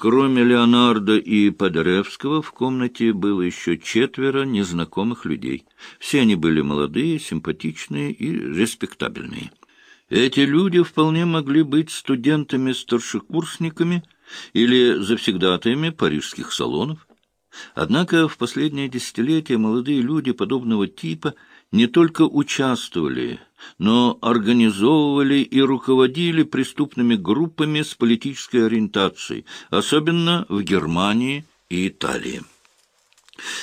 Кроме Леонардо и Подоревского в комнате было еще четверо незнакомых людей. Все они были молодые, симпатичные и респектабельные. Эти люди вполне могли быть студентами-старшекурсниками или завсегдатаями парижских салонов. Однако в последнее десятилетие молодые люди подобного типа не только участвовали но организовывали и руководили преступными группами с политической ориентацией, особенно в Германии и Италии.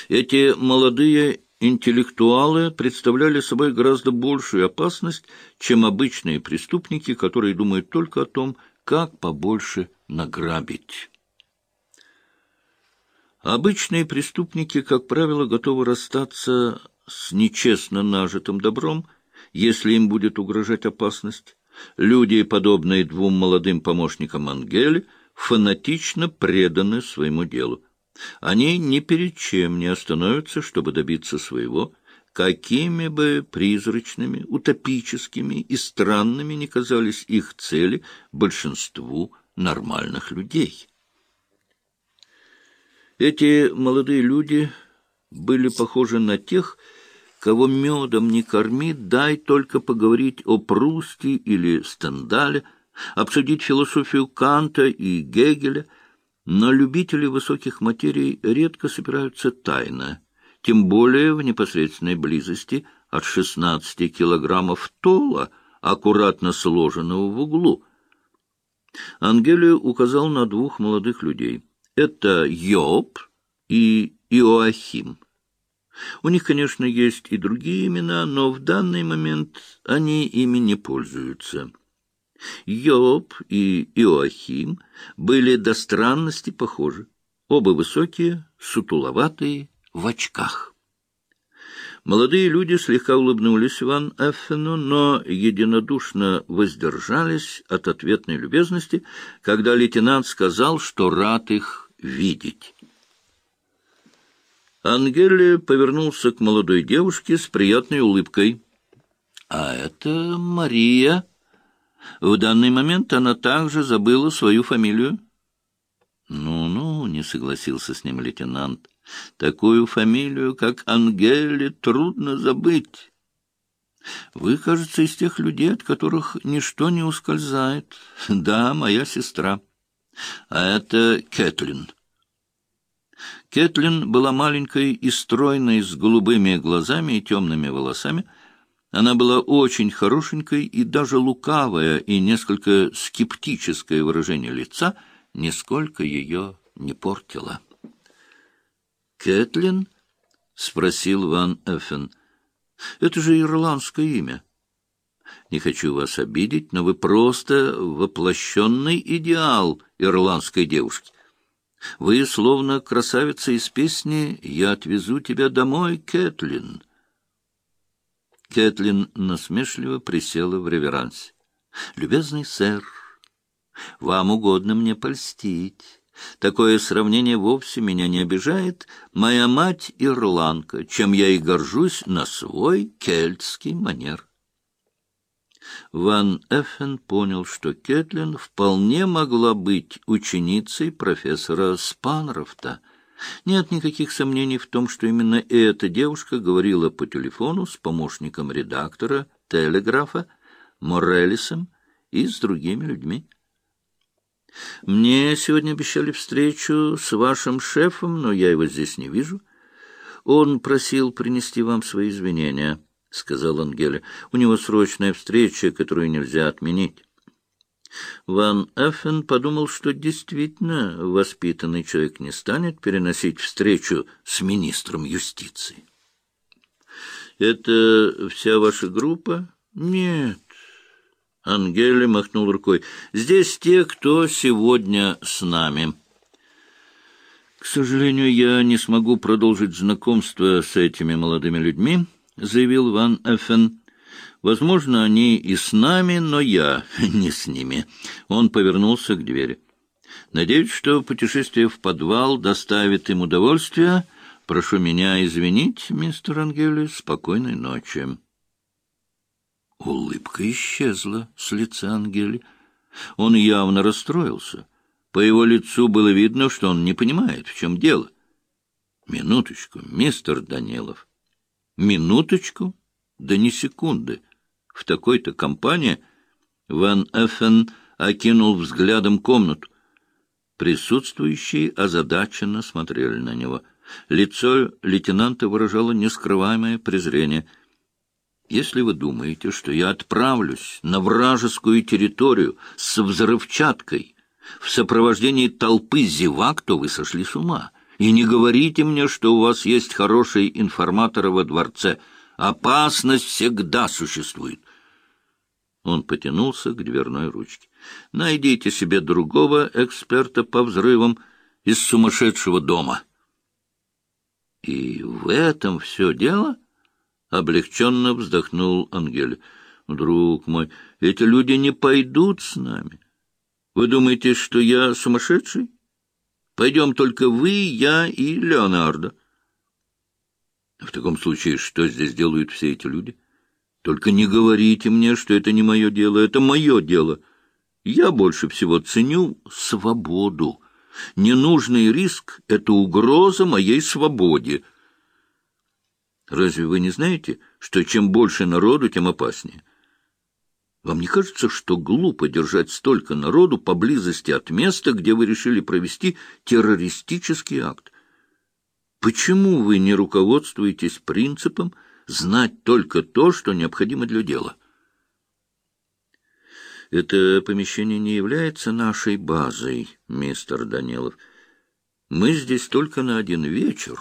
Эти молодые интеллектуалы представляли собой гораздо большую опасность, чем обычные преступники, которые думают только о том, как побольше награбить. Обычные преступники, как правило, готовы расстаться с нечестно нажитым добром, если им будет угрожать опасность. Люди, подобные двум молодым помощникам Ангеле, фанатично преданы своему делу. Они ни перед чем не остановятся, чтобы добиться своего, какими бы призрачными, утопическими и странными ни казались их цели большинству нормальных людей. Эти молодые люди были похожи на тех, Кого медом не корми, дай только поговорить о Прусте или Стендале, обсудить философию Канта и Гегеля, но любители высоких материй редко собираются тайно, тем более в непосредственной близости от 16 килограммов тола, аккуратно сложенного в углу. Ангелия указал на двух молодых людей. Это Йоб и Иоахим. У них, конечно, есть и другие имена, но в данный момент они ими не пользуются. Йоб и Иоахим были до странности похожи. Оба высокие, сутуловатые, в очках. Молодые люди слегка улыбнулись Ван Эффену, но единодушно воздержались от ответной любезности, когда лейтенант сказал, что рад их видеть. Ангеле повернулся к молодой девушке с приятной улыбкой. — А это Мария. В данный момент она также забыла свою фамилию. «Ну — не согласился с ним лейтенант. — Такую фамилию, как Ангеле, трудно забыть. Вы, кажется, из тех людей, от которых ничто не ускользает. Да, моя сестра. А это Кэтлин. Кэтлин была маленькой и стройной, с голубыми глазами и темными волосами. Она была очень хорошенькой, и даже лукавое и несколько скептическое выражение лица нисколько ее не портило. «Кэтлин?» — спросил Ван Эффен. «Это же ирландское имя. Не хочу вас обидеть, но вы просто воплощенный идеал ирландской девушки. Вы словно красавица из песни «Я отвезу тебя домой, Кэтлин». Кэтлин насмешливо присела в реверансе. «Любезный сэр, вам угодно мне польстить. Такое сравнение вовсе меня не обижает. Моя мать — ирландка, чем я и горжусь на свой кельтский манер». Ван Эффен понял, что Кетлин вполне могла быть ученицей профессора Спанрофта. Нет никаких сомнений в том, что именно эта девушка говорила по телефону с помощником редактора «Телеграфа» Морелисом и с другими людьми. «Мне сегодня обещали встречу с вашим шефом, но я его здесь не вижу. Он просил принести вам свои извинения». — сказал Ангеле. — У него срочная встреча, которую нельзя отменить. Ван Эффен подумал, что действительно воспитанный человек не станет переносить встречу с министром юстиции. — Это вся ваша группа? — Нет. Ангеле махнул рукой. — Здесь те, кто сегодня с нами. — К сожалению, я не смогу продолжить знакомство с этими молодыми людьми, — заявил Ван Эффен. «Возможно, они и с нами, но я не с ними». Он повернулся к двери. «Надеюсь, что путешествие в подвал доставит им удовольствие. Прошу меня извинить, мистер Ангели. Спокойной ночи». Улыбка исчезла с лица Ангели. Он явно расстроился. По его лицу было видно, что он не понимает, в чем дело. Минуточку, мистер Данилов. Минуточку? Да не секунды. В такой-то компании Ван Эффен окинул взглядом комнату. Присутствующие озадаченно смотрели на него. Лицо лейтенанта выражало нескрываемое презрение. «Если вы думаете, что я отправлюсь на вражескую территорию с взрывчаткой в сопровождении толпы зевак, то вы сошли с ума. И не говорите мне, что у вас есть хорошие информаторы во дворце. Опасность всегда существует». Он потянулся к дверной ручке. Найдите себе другого эксперта по взрывам из сумасшедшего дома. И в этом все дело? Облегченно вздохнул Ангель. Друг мой, эти люди не пойдут с нами. Вы думаете, что я сумасшедший? Пойдем только вы, я и Леонардо. В таком случае, что здесь делают все эти люди? Только не говорите мне, что это не мое дело. Это мое дело. — я больше всего ценю свободу. Ненужный риск — это угроза моей свободе. Разве вы не знаете, что чем больше народу, тем опаснее? Вам не кажется, что глупо держать столько народу поблизости от места, где вы решили провести террористический акт? Почему вы не руководствуетесь принципом знать только то, что необходимо для дела? — это помещение не является нашей базой, мистер Данилов. Мы здесь только на один вечер.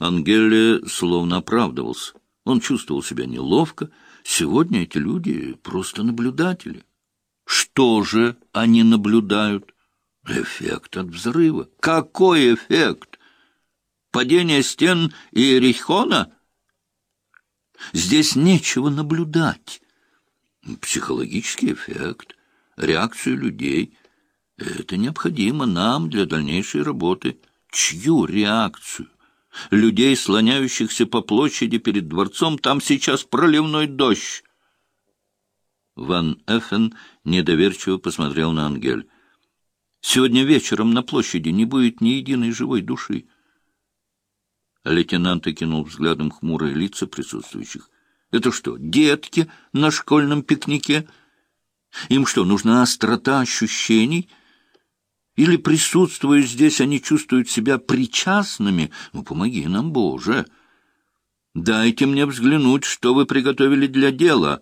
Ангеле словно оправдывался. Он чувствовал себя неловко. Сегодня эти люди просто наблюдатели. Что же они наблюдают? Эффект от взрыва. Какой эффект? Падение стен Иерихона? Здесь нечего наблюдать психологический эффект, реакцию людей. Это необходимо нам для дальнейшей работы. Чью реакцию? Людей, слоняющихся по площади перед дворцом, там сейчас проливной дождь. Ван Эффен недоверчиво посмотрел на Ангель. «Сегодня вечером на площади не будет ни единой живой души». Лейтенант окинул взглядом хмурые лица присутствующих. Это что, детки на школьном пикнике? Им что, нужна острота ощущений? Или, присутствуя здесь, они чувствуют себя причастными? Ну, помоги нам, Боже! Дайте мне взглянуть, что вы приготовили для дела.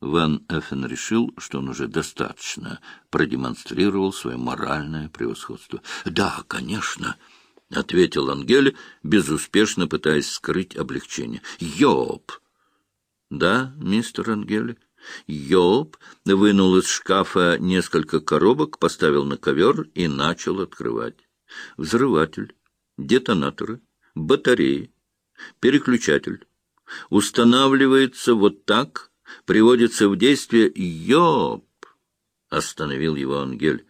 Ван Эффен решил, что он уже достаточно продемонстрировал свое моральное превосходство. «Да, конечно!» — ответил Ангеле, безуспешно пытаясь скрыть облегчение. — Йоб! — Да, мистер Ангеле. Йоб вынул из шкафа несколько коробок, поставил на ковер и начал открывать. Взрыватель, детонаторы, батареи, переключатель. Устанавливается вот так, приводится в действие Йоб! — остановил его Ангель.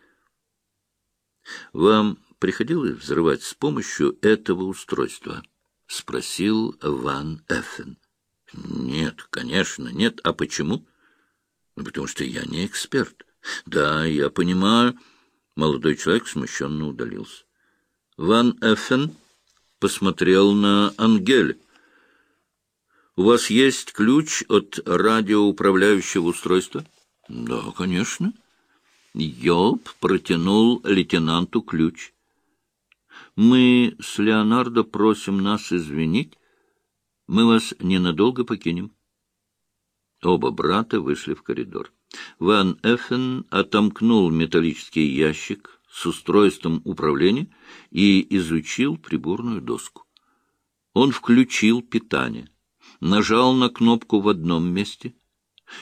— Вам приходилось взрывать с помощью этого устройства? — спросил Ван Эффен. — Нет, конечно, нет. А почему? Потому что я не эксперт. — Да, я понимаю. Молодой человек смущенно удалился. Ван Эффен посмотрел на Ангель. — У вас есть ключ от радиоуправляющего устройства? — Да, конечно. Йоб протянул лейтенанту ключ. Мы с Леонардо просим нас извинить. Мы вас ненадолго покинем. Оба брата вышли в коридор. Ван Эффен отомкнул металлический ящик с устройством управления и изучил приборную доску. Он включил питание, нажал на кнопку в одном месте,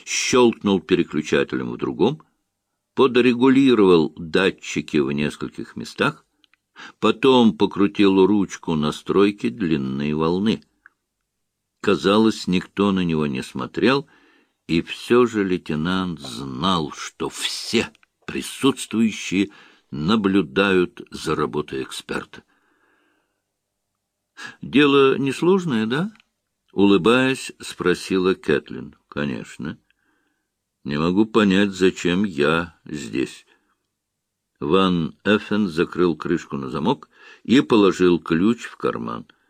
щелкнул переключателем в другом, подрегулировал датчики в нескольких местах, Потом покрутил ручку настройки длинной волны. Казалось, никто на него не смотрел, и все же лейтенант знал, что все присутствующие наблюдают за работой эксперта. «Дело несложное, да?» — улыбаясь, спросила Кэтлин. «Конечно. Не могу понять, зачем я здесь». Ван Эффен закрыл крышку на замок и положил ключ в карман —